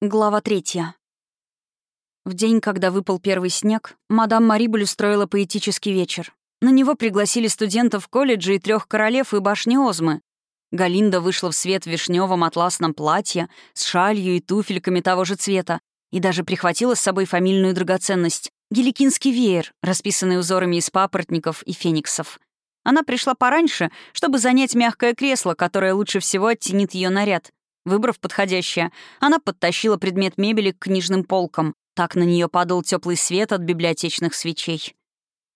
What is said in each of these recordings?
Глава третья. В день, когда выпал первый снег, мадам Марибель устроила поэтический вечер. На него пригласили студентов колледжа и трех королев и башни Озмы. Галинда вышла в свет в вишневом атласном платье с шалью и туфельками того же цвета и даже прихватила с собой фамильную драгоценность — геликинский веер, расписанный узорами из папоротников и фениксов. Она пришла пораньше, чтобы занять мягкое кресло, которое лучше всего оттенит ее наряд — Выбрав подходящее, она подтащила предмет мебели к книжным полкам. Так на нее падал теплый свет от библиотечных свечей.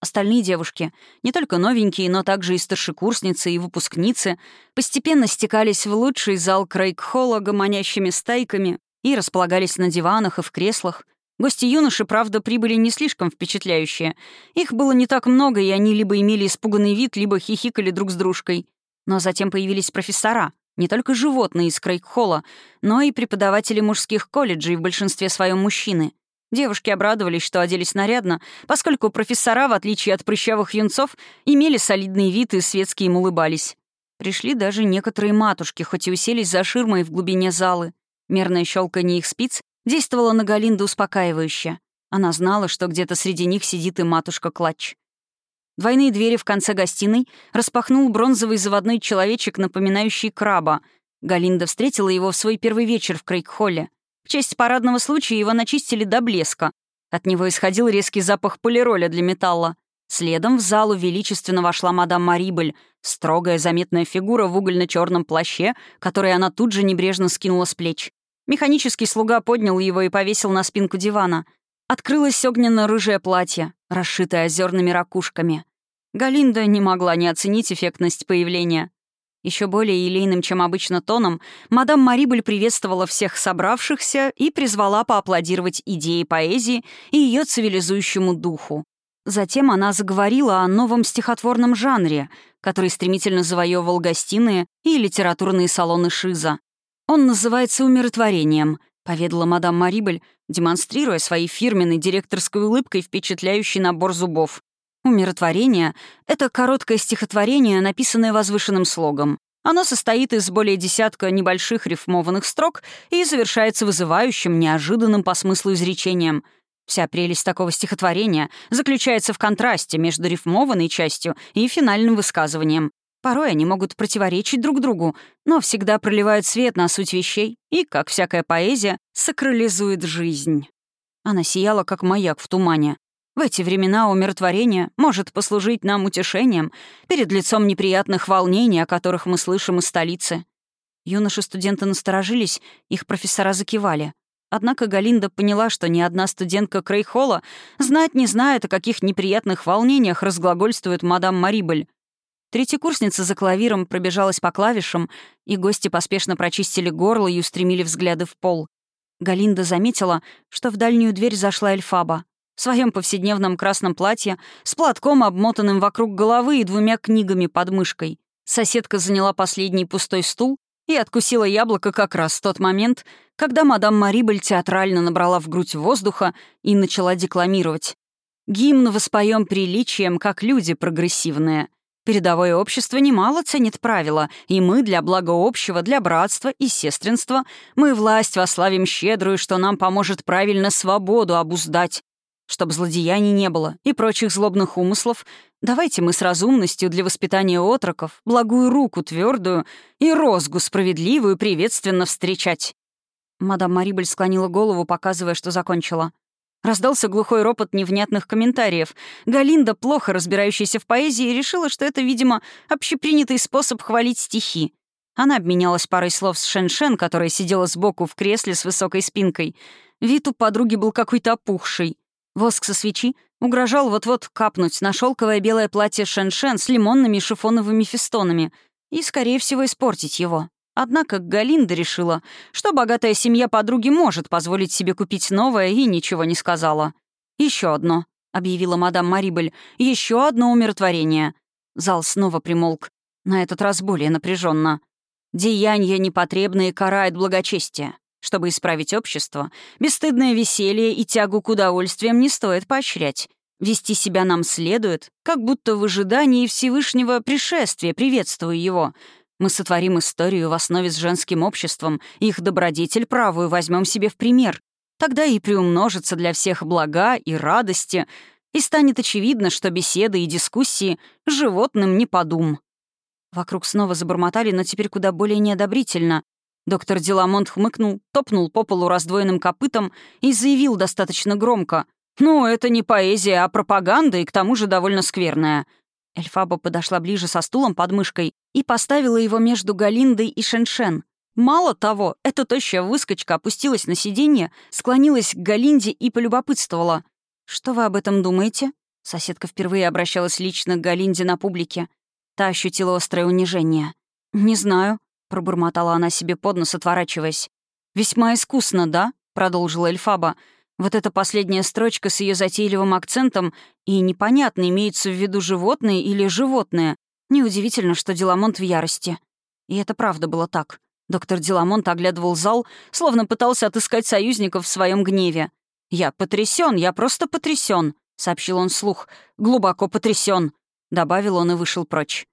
Остальные девушки, не только новенькие, но также и старшекурсницы, и выпускницы, постепенно стекались в лучший зал Крейг-холла гомонящими стайками и располагались на диванах и в креслах. Гости юноши, правда, прибыли не слишком впечатляющие. Их было не так много, и они либо имели испуганный вид, либо хихикали друг с дружкой. Но затем появились профессора — не только животные из Крейгхолла, но и преподаватели мужских колледжей, в большинстве своем мужчины. Девушки обрадовались, что оделись нарядно, поскольку профессора, в отличие от прыщавых юнцов, имели солидный вид и светские им улыбались. Пришли даже некоторые матушки, хоть и уселись за ширмой в глубине залы. Мерное щелканье их спиц действовало на Галинду успокаивающе. Она знала, что где-то среди них сидит и матушка Клатч. Двойные двери в конце гостиной распахнул бронзовый заводной человечек, напоминающий краба. Галинда встретила его в свой первый вечер в Крейг-холле. В честь парадного случая его начистили до блеска. От него исходил резкий запах полироля для металла. Следом в залу величественно вошла мадам Марибель, строгая заметная фигура в угольно черном плаще, который она тут же небрежно скинула с плеч. Механический слуга поднял его и повесил на спинку дивана. Открылось огненно-рыжее платье, расшитое озерными ракушками. Галинда не могла не оценить эффектность появления. Еще более елейным, чем обычно тоном, мадам Марибель приветствовала всех собравшихся и призвала поаплодировать идее поэзии и ее цивилизующему духу. Затем она заговорила о новом стихотворном жанре, который стремительно завоевывал гостиные и литературные салоны Шиза. Он называется «умиротворением», — поведала мадам Марибель, демонстрируя своей фирменной директорской улыбкой впечатляющий набор зубов. Умиротворение — это короткое стихотворение, написанное возвышенным слогом. Оно состоит из более десятка небольших рифмованных строк и завершается вызывающим, неожиданным по смыслу изречением. Вся прелесть такого стихотворения заключается в контрасте между рифмованной частью и финальным высказыванием. Порой они могут противоречить друг другу, но всегда проливают свет на суть вещей и, как всякая поэзия, сакрализует жизнь. Она сияла, как маяк в тумане. В эти времена умиротворение может послужить нам утешением перед лицом неприятных волнений, о которых мы слышим из столицы. Юноши-студенты насторожились, их профессора закивали. Однако Галинда поняла, что ни одна студентка Крейхола знать не знает, о каких неприятных волнениях разглагольствует мадам Марибель. Третьекурсница за клавиром пробежалась по клавишам, и гости поспешно прочистили горло и устремили взгляды в пол. Галинда заметила, что в дальнюю дверь зашла Эльфаба в своем повседневном красном платье, с платком, обмотанным вокруг головы и двумя книгами под мышкой. Соседка заняла последний пустой стул и откусила яблоко как раз в тот момент, когда мадам Марибель театрально набрала в грудь воздуха и начала декламировать. «Гимн воспоем приличием, как люди прогрессивные». Передовое общество немало ценит правила, и мы для блага общего, для братства и сестринства, мы власть вославим щедрую, что нам поможет правильно свободу обуздать. Чтобы злодеяний не было и прочих злобных умыслов, давайте мы с разумностью для воспитания отроков благую руку твердую и розгу справедливую приветственно встречать». Мадам Марибель склонила голову, показывая, что закончила. Раздался глухой ропот невнятных комментариев. Галинда, плохо разбирающаяся в поэзии, решила, что это, видимо, общепринятый способ хвалить стихи. Она обменялась парой слов с Шен-Шен, которая сидела сбоку в кресле с высокой спинкой. Вид у подруги был какой-то опухший. Воск со свечи угрожал вот-вот капнуть на шелковое белое платье Шен-Шен с лимонными шифоновыми фестонами и, скорее всего, испортить его. Однако Галинда решила, что богатая семья подруги может позволить себе купить новое, и ничего не сказала. Еще одно», — объявила мадам Марибель, — «еще одно умиротворение». Зал снова примолк, на этот раз более напряженно. «Деяния непотребные карает благочестие. Чтобы исправить общество, бесстыдное веселье и тягу к удовольствиям не стоит поощрять. Вести себя нам следует, как будто в ожидании Всевышнего пришествия, приветствуя его. Мы сотворим историю в основе с женским обществом, их добродетель правую возьмем себе в пример. Тогда и приумножится для всех блага и радости, и станет очевидно, что беседы и дискуссии животным не подум. Вокруг снова забормотали, но теперь куда более неодобрительно. Доктор Деламонт хмыкнул, топнул по полу раздвоенным копытом и заявил достаточно громко. «Ну, это не поэзия, а пропаганда, и к тому же довольно скверная». Эльфаба подошла ближе со стулом под мышкой и поставила его между Галиндой и Шеншен. Мало того, эта тощая выскочка опустилась на сиденье, склонилась к Галинде и полюбопытствовала. «Что вы об этом думаете?» Соседка впервые обращалась лично к Галинде на публике. Та ощутила острое унижение. «Не знаю», — пробормотала она себе под нос, отворачиваясь. «Весьма искусно, да?» — продолжила Эльфаба. Вот эта последняя строчка с ее затейливым акцентом и непонятно, имеется в виду животные или животное. Неудивительно, что Деламонт в ярости. И это правда было так. Доктор Деламонт оглядывал зал, словно пытался отыскать союзников в своем гневе. «Я потрясен, я просто потрясен, сообщил он вслух. «Глубоко потрясен, добавил он и вышел прочь.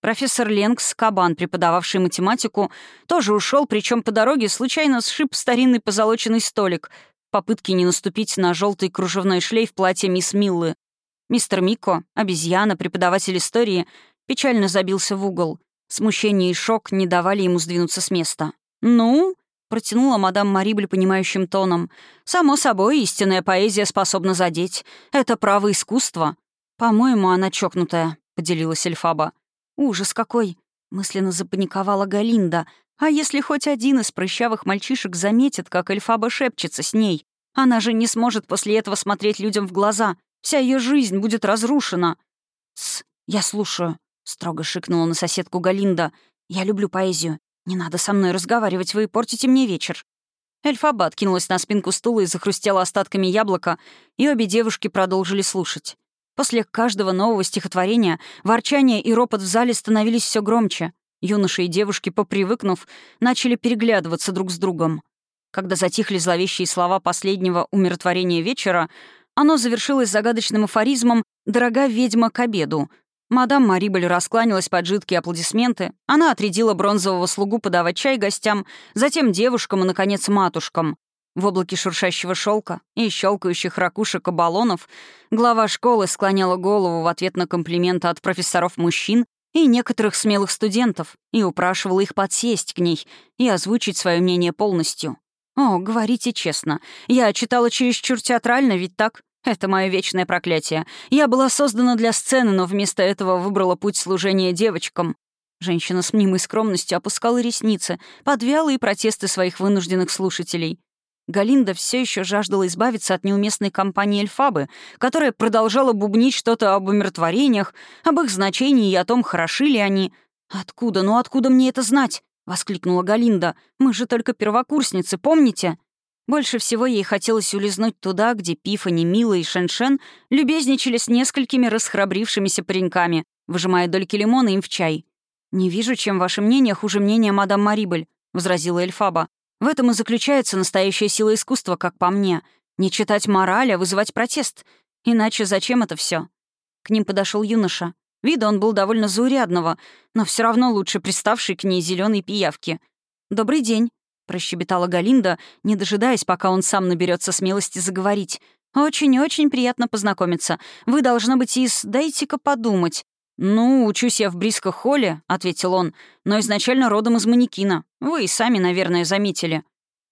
Профессор Ленкс, кабан, преподававший математику, тоже ушел, причем по дороге случайно сшиб старинный позолоченный столик, попытки не наступить на желтый кружевной шлейф платья мисс Миллы. Мистер Мико, обезьяна, преподаватель истории, печально забился в угол. Смущение и шок не давали ему сдвинуться с места. «Ну?» — протянула мадам Марибль понимающим тоном. «Само собой, истинная поэзия способна задеть. Это право искусства». «По-моему, она чокнутая», — поделилась Эльфаба. «Ужас какой!» — мысленно запаниковала Галинда — а если хоть один из прыщавых мальчишек заметит, как Эльфаба шепчется с ней? Она же не сможет после этого смотреть людям в глаза. Вся ее жизнь будет разрушена. «Тсс, я слушаю», — строго шикнула на соседку Галинда. «Я люблю поэзию. Не надо со мной разговаривать, вы портите мне вечер». Эльфаба откинулась на спинку стула и захрустела остатками яблока, и обе девушки продолжили слушать. После каждого нового стихотворения ворчание и ропот в зале становились все громче. Юноши и девушки, попривыкнув, начали переглядываться друг с другом. Когда затихли зловещие слова последнего умиротворения вечера, оно завершилось загадочным афоризмом «Дорога ведьма к обеду». Мадам Марибель раскланялась под жидкие аплодисменты. Она отрядила бронзового слугу подавать чай гостям, затем девушкам и, наконец, матушкам. В облаке шуршащего шелка и щелкающих ракушек и баллонов глава школы склоняла голову в ответ на комплименты от профессоров-мужчин и некоторых смелых студентов, и упрашивала их подсесть к ней и озвучить свое мнение полностью. О, говорите честно, я читала чересчур театрально, ведь так? Это мое вечное проклятие. Я была создана для сцены, но вместо этого выбрала путь служения девочкам. Женщина с мнимой скромностью опускала ресницы под вялые протесты своих вынужденных слушателей. Галинда все еще жаждала избавиться от неуместной компании Эльфабы, которая продолжала бубнить что-то об умиротворениях, об их значении и о том, хороши ли они. «Откуда, ну откуда мне это знать?» — воскликнула Галинда. «Мы же только первокурсницы, помните?» Больше всего ей хотелось улизнуть туда, где Пифани, Мила и Шеншен любезничали с несколькими расхрабрившимися пареньками, выжимая дольки лимона им в чай. «Не вижу, чем ваше мнение хуже мнения мадам Марибель», — возразила Эльфаба. В этом и заключается настоящая сила искусства, как по мне. Не читать мораль, а вызывать протест. Иначе зачем это все? К ним подошел юноша. Вида он был довольно заурядного, но все равно лучше приставший к ней зеленой пиявки. «Добрый день», — прощебетала Галинда, не дожидаясь, пока он сам наберется смелости заговорить. «Очень-очень приятно познакомиться. Вы, должно быть, из... Дайте-ка подумать. «Ну, учусь я в Бриско-Холле», — ответил он, «но изначально родом из манекина. Вы и сами, наверное, заметили».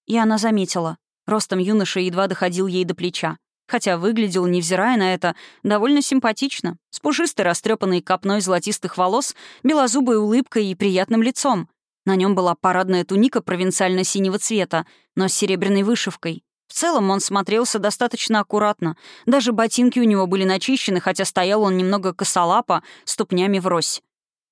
И она заметила. Ростом юноша едва доходил ей до плеча. Хотя выглядел, невзирая на это, довольно симпатично, с пушистой растрепанной копной золотистых волос, белозубой улыбкой и приятным лицом. На нем была парадная туника провинциально-синего цвета, но с серебряной вышивкой. В целом он смотрелся достаточно аккуратно. Даже ботинки у него были начищены, хотя стоял он немного косолапо, ступнями врозь.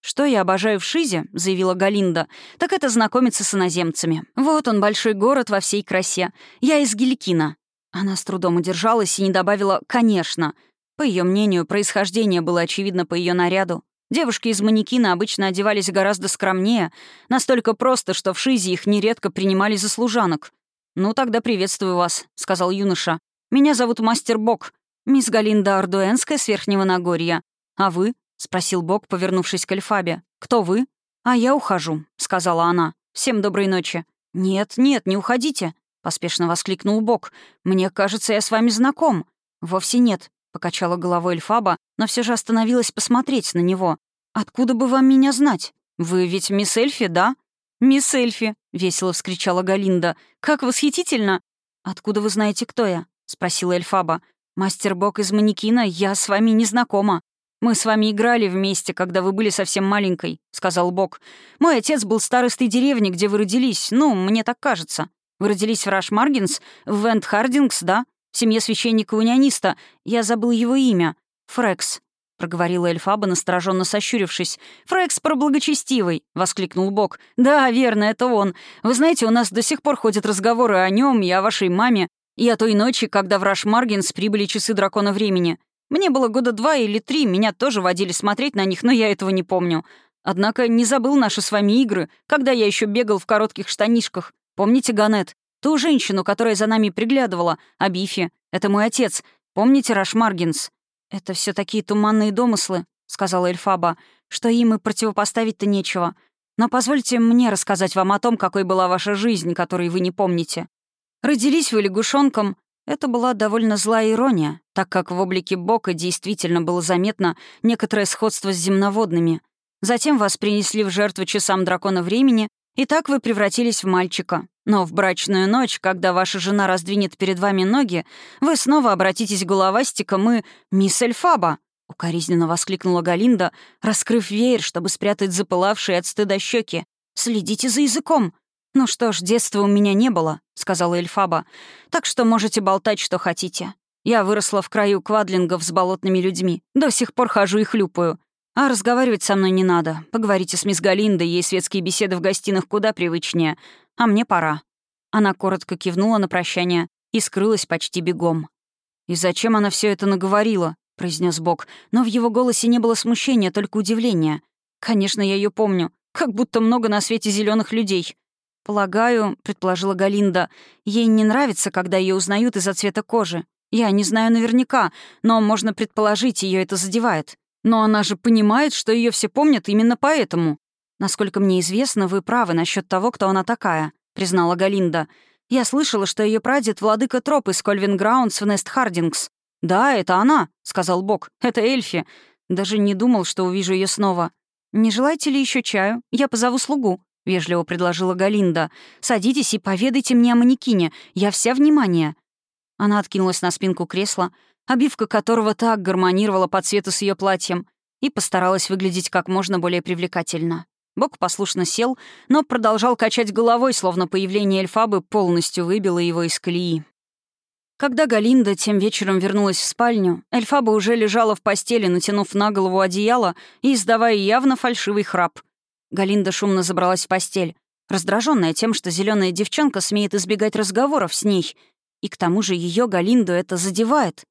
«Что я обожаю в Шизе», — заявила Галинда, — «так это знакомиться с иноземцами. Вот он, большой город во всей красе. Я из Геликина». Она с трудом удержалась и не добавила «конечно». По ее мнению, происхождение было очевидно по ее наряду. Девушки из манекина обычно одевались гораздо скромнее, настолько просто, что в Шизе их нередко принимали за служанок. «Ну, тогда приветствую вас», — сказал юноша. «Меня зовут Мастер Бок, мисс Галинда Ардуэнская с Верхнего Нагорья. А вы?» — спросил Бок, повернувшись к Альфабе. «Кто вы?» «А я ухожу», — сказала она. «Всем доброй ночи». «Нет, нет, не уходите», — поспешно воскликнул Бог. «Мне кажется, я с вами знаком». «Вовсе нет», — покачала головой Эльфаба, но все же остановилась посмотреть на него. «Откуда бы вам меня знать? Вы ведь мисс Эльфи, да?» «Мисс Эльфи», — весело вскричала Галинда. «Как восхитительно!» «Откуда вы знаете, кто я?» — спросила Эльфаба. «Мастер Бог из манекина, я с вами не знакома». «Мы с вами играли вместе, когда вы были совсем маленькой», — сказал Бог. «Мой отец был старостой деревни, где вы родились. Ну, мне так кажется. Вы родились в Рашмаргенс, в Вент Хардингс, да? В семье священника-униониста. Я забыл его имя. Фрекс», — проговорила Эльфаба, настороженно сощурившись. «Фрекспар Благочестивый», — воскликнул Бок. «Да, верно, это он. Вы знаете, у нас до сих пор ходят разговоры о нем и о вашей маме, и о той ночи, когда в Рашмаргенс прибыли часы дракона времени. Мне было года два или три, меня тоже водили смотреть на них, но я этого не помню. Однако не забыл наши с вами игры, когда я еще бегал в коротких штанишках. Помните, Ганет? Ту женщину, которая за нами приглядывала, Абифи. Это мой отец. Помните Раш Маргинс? «Это все такие туманные домыслы», — сказала Эльфаба, «что им и противопоставить-то нечего. Но позвольте мне рассказать вам о том, какой была ваша жизнь, которой вы не помните. Родились вы лягушонком, это была довольно злая ирония, так как в облике Бока действительно было заметно некоторое сходство с земноводными. Затем вас принесли в жертву часам дракона времени, и так вы превратились в мальчика. Но в брачную ночь, когда ваша жена раздвинет перед вами ноги, вы снова обратитесь головастиком и... «Мисс Эльфаба!» — укоризненно воскликнула Галинда, раскрыв веер, чтобы спрятать запылавшие от стыда щеки. «Следите за языком!» «Ну что ж, детства у меня не было», — сказала Эльфаба. «Так что можете болтать, что хотите. Я выросла в краю квадлингов с болотными людьми. До сих пор хожу и хлюпаю. А разговаривать со мной не надо. Поговорите с мисс Галиндой, ей светские беседы в гостиных куда привычнее. А мне пора». Она коротко кивнула на прощание и скрылась почти бегом. «И зачем она все это наговорила?» — произнес Бог, но в его голосе не было смущения, только удивления. «Конечно, я ее помню. Как будто много на свете зеленых людей. «Полагаю», — предположила Галинда, «ей не нравится, когда ее узнают из-за цвета кожи. Я не знаю наверняка, но можно предположить, ее это задевает. Но она же понимает, что ее все помнят именно поэтому. Насколько мне известно, вы правы насчет того, кто она такая», — признала Галинда. «Я слышала, что ее прадед — владыка троп из Кольвинграундс в Нест Хардингс». «Да, это она», — сказал Бог. «Это Эльфи. Даже не думал, что увижу ее снова. Не желаете ли еще чаю? Я позову слугу». — вежливо предложила Галинда. «Садитесь и поведайте мне о манекине. Я вся внимание». Она откинулась на спинку кресла, обивка которого так гармонировала по цвету с ее платьем, и постаралась выглядеть как можно более привлекательно. Бог послушно сел, но продолжал качать головой, словно появление Эльфабы полностью выбило его из колеи. Когда Галинда тем вечером вернулась в спальню, Эльфаба уже лежала в постели, натянув на голову одеяло и издавая явно фальшивый храп — Галинда шумно забралась в постель, раздраженная тем, что зеленая девчонка смеет избегать разговоров с ней. И к тому же ее Галинду это задевает.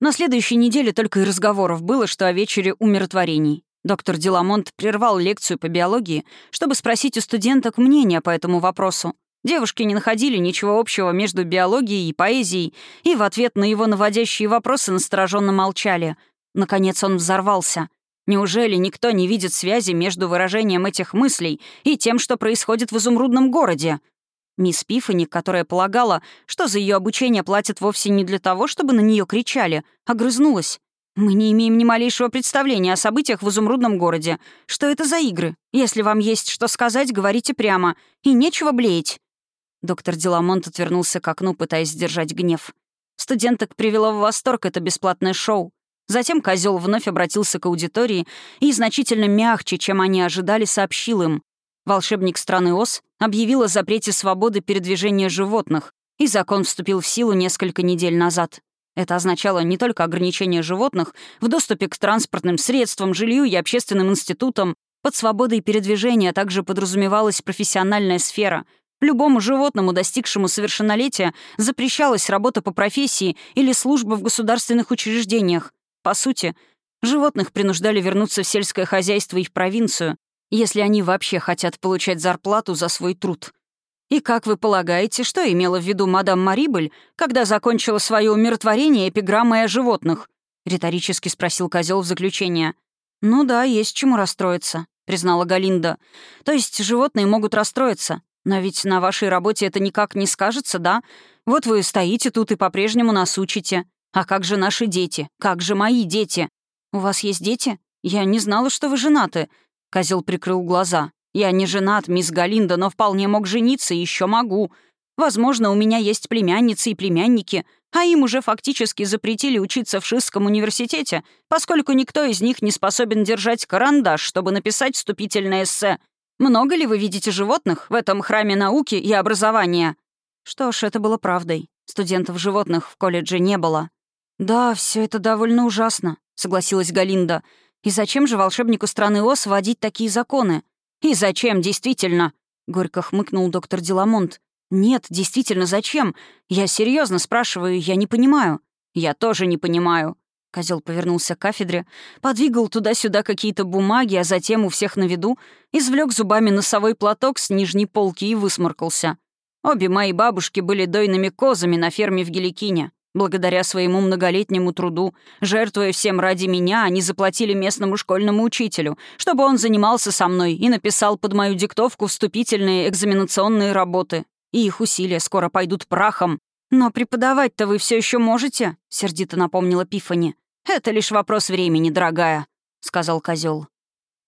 На следующей неделе только и разговоров было, что о вечере умиротворений. Доктор Деламонт прервал лекцию по биологии, чтобы спросить у студенток мнения по этому вопросу. Девушки не находили ничего общего между биологией и поэзией, и в ответ на его наводящие вопросы настороженно молчали. Наконец он взорвался. Неужели никто не видит связи между выражением этих мыслей и тем, что происходит в изумрудном городе? Мисс Пифани, которая полагала, что за ее обучение платят вовсе не для того, чтобы на нее кричали, огрызнулась. «Мы не имеем ни малейшего представления о событиях в изумрудном городе. Что это за игры? Если вам есть что сказать, говорите прямо. И нечего блеять». Доктор Деламонт отвернулся к окну, пытаясь сдержать гнев. Студенток привело в восторг это бесплатное шоу. Затем козел вновь обратился к аудитории и значительно мягче, чем они ожидали, сообщил им. Волшебник страны Оз объявил о запрете свободы передвижения животных, и закон вступил в силу несколько недель назад. Это означало не только ограничение животных в доступе к транспортным средствам, жилью и общественным институтам. Под свободой передвижения также подразумевалась профессиональная сфера. Любому животному, достигшему совершеннолетия, запрещалась работа по профессии или служба в государственных учреждениях, по сути, животных принуждали вернуться в сельское хозяйство и в провинцию, если они вообще хотят получать зарплату за свой труд. И как вы полагаете, что имела в виду мадам Марибель, когда закончила свое умиротворение эпиграммой о животных? риторически спросил козел в заключение. Ну да, есть чему расстроиться, — признала Галинда. «То есть животные могут расстроиться. Но ведь на вашей работе это никак не скажется, да? Вот вы стоите тут и по-прежнему нас учите. А как же наши дети? Как же мои дети? У вас есть дети? Я не знала, что вы женаты». Козел прикрыл глаза. «Я не женат, мисс Галинда, но вполне мог жениться и еще могу. Возможно, у меня есть племянницы и племянники, а им уже фактически запретили учиться в Шистском университете, поскольку никто из них не способен держать карандаш, чтобы написать вступительное эссе. Много ли вы видите животных в этом храме науки и образования? Что ж, это было правдой. Студентов животных в колледже не было. «Да, все это довольно ужасно», — согласилась Галинда. «И зачем же волшебнику страны Ос вводить такие законы?» «И зачем, действительно?» — горько хмыкнул доктор Деламонт. «Нет, действительно, зачем? Я серьезно спрашиваю, я не понимаю». «Я тоже не понимаю». Козел повернулся к кафедре, подвигал туда-сюда какие-то бумаги, а затем у всех на виду извлек зубами носовой платок с нижней полки и высморкался. Обе мои бабушки были дойными козами на ферме в Геликине. Благодаря своему многолетнему труду, жертвуя всем ради меня, они заплатили местному школьному учителю, чтобы он занимался со мной и написал под мою диктовку вступительные экзаменационные работы и их усилия скоро пойдут прахом. Но преподавать-то вы все еще можете?» — сердито напомнила Пифани. «Это лишь вопрос времени, дорогая», — сказал козел.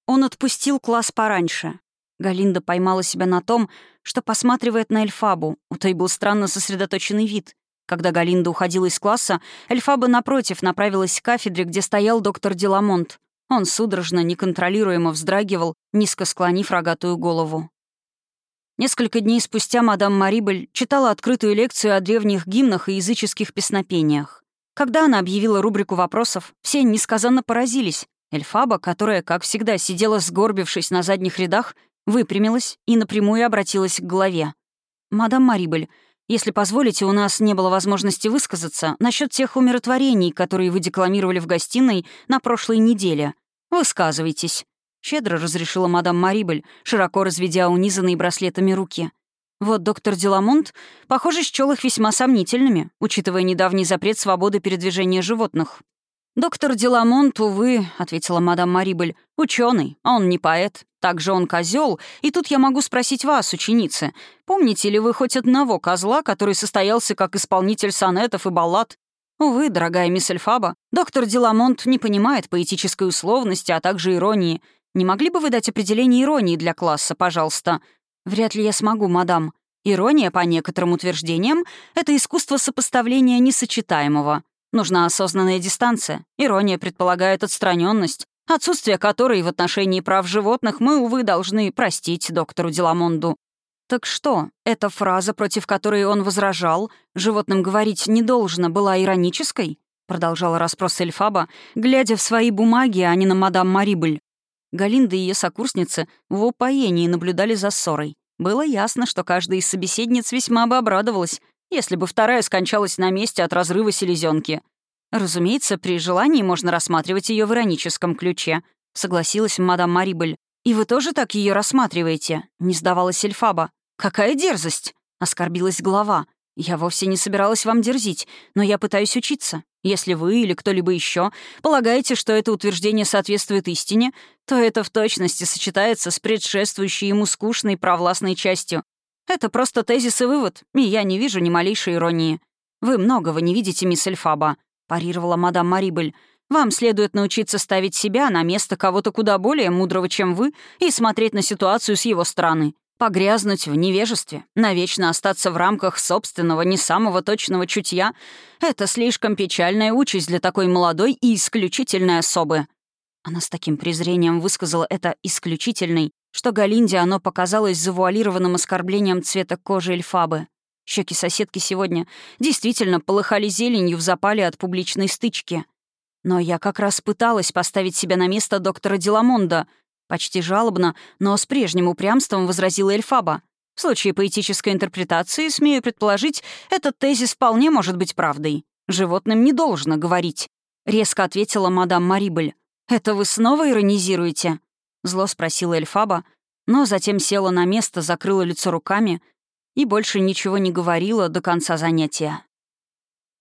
Он отпустил класс пораньше. Галинда поймала себя на том, что посматривает на Эльфабу. У той был странно сосредоточенный вид. Когда Галинда уходила из класса, Эльфаба, напротив, направилась к кафедре, где стоял доктор Деламонт. Он судорожно, неконтролируемо вздрагивал, низко склонив рогатую голову. Несколько дней спустя мадам Марибель читала открытую лекцию о древних гимнах и языческих песнопениях. Когда она объявила рубрику вопросов, все несказанно поразились. Эльфаба, которая, как всегда, сидела сгорбившись на задних рядах, выпрямилась и напрямую обратилась к голове. «Мадам Марибель, если позволите, у нас не было возможности высказаться насчет тех умиротворений, которые вы декламировали в гостиной на прошлой неделе. Высказывайтесь». Щедро разрешила мадам Марибель, широко разведя унизанные браслетами руки. Вот доктор Деламонт, похоже, счел их весьма сомнительными, учитывая недавний запрет свободы передвижения животных. «Доктор Деламонт, увы», — ответила мадам Марибель, — «ученый, а он не поэт. Также он козел, и тут я могу спросить вас, ученицы, помните ли вы хоть одного козла, который состоялся как исполнитель сонетов и баллад? Увы, дорогая мисс Эльфаба, доктор Деламонт не понимает поэтической условности, а также иронии, не могли бы вы дать определение иронии для класса, пожалуйста? Вряд ли я смогу, мадам. Ирония, по некоторым утверждениям, это искусство сопоставления несочетаемого. Нужна осознанная дистанция. Ирония предполагает отстраненность, отсутствие которой в отношении прав животных мы, увы, должны простить доктору Деламонду. Так что, эта фраза, против которой он возражал, животным говорить не должно, была иронической? Продолжала расспрос Эльфаба, глядя в свои бумаги, а не на мадам Марибель. Галинда и ее сокурсницы в упоении наблюдали за ссорой. Было ясно, что каждая из собеседниц весьма бы обрадовалась, если бы вторая скончалась на месте от разрыва селезенки. Разумеется, при желании можно рассматривать ее в ироническом ключе, согласилась мадам Марибель. «И вы тоже так ее рассматриваете?» — не сдавалась Эльфаба. «Какая дерзость!» — оскорбилась глава. «Я вовсе не собиралась вам дерзить, но я пытаюсь учиться. Если вы или кто-либо еще полагаете, что это утверждение соответствует истине, то это в точности сочетается с предшествующей ему скучной провластной частью. Это просто тезис и вывод, и я не вижу ни малейшей иронии. «Вы многого не видите, мисс Эльфаба», — парировала мадам Марибель. «Вам следует научиться ставить себя на место кого-то куда более мудрого, чем вы, и смотреть на ситуацию с его стороны. Погрязнуть в невежестве, навечно остаться в рамках собственного, не самого точного чутья — это слишком печальная участь для такой молодой и исключительной особы. Она с таким презрением высказала это «исключительный», что Галинде оно показалось завуалированным оскорблением цвета кожи Эльфабы. Щеки соседки сегодня действительно полыхали зеленью в запале от публичной стычки. Но я как раз пыталась поставить себя на место доктора Деламонда — Почти жалобно, но с прежним упрямством возразила Эльфаба. В случае поэтической интерпретации, смею предположить, этот тезис вполне может быть правдой. Животным не должно говорить. Резко ответила мадам Марибель. «Это вы снова иронизируете?» Зло спросила Эльфаба, но затем села на место, закрыла лицо руками и больше ничего не говорила до конца занятия.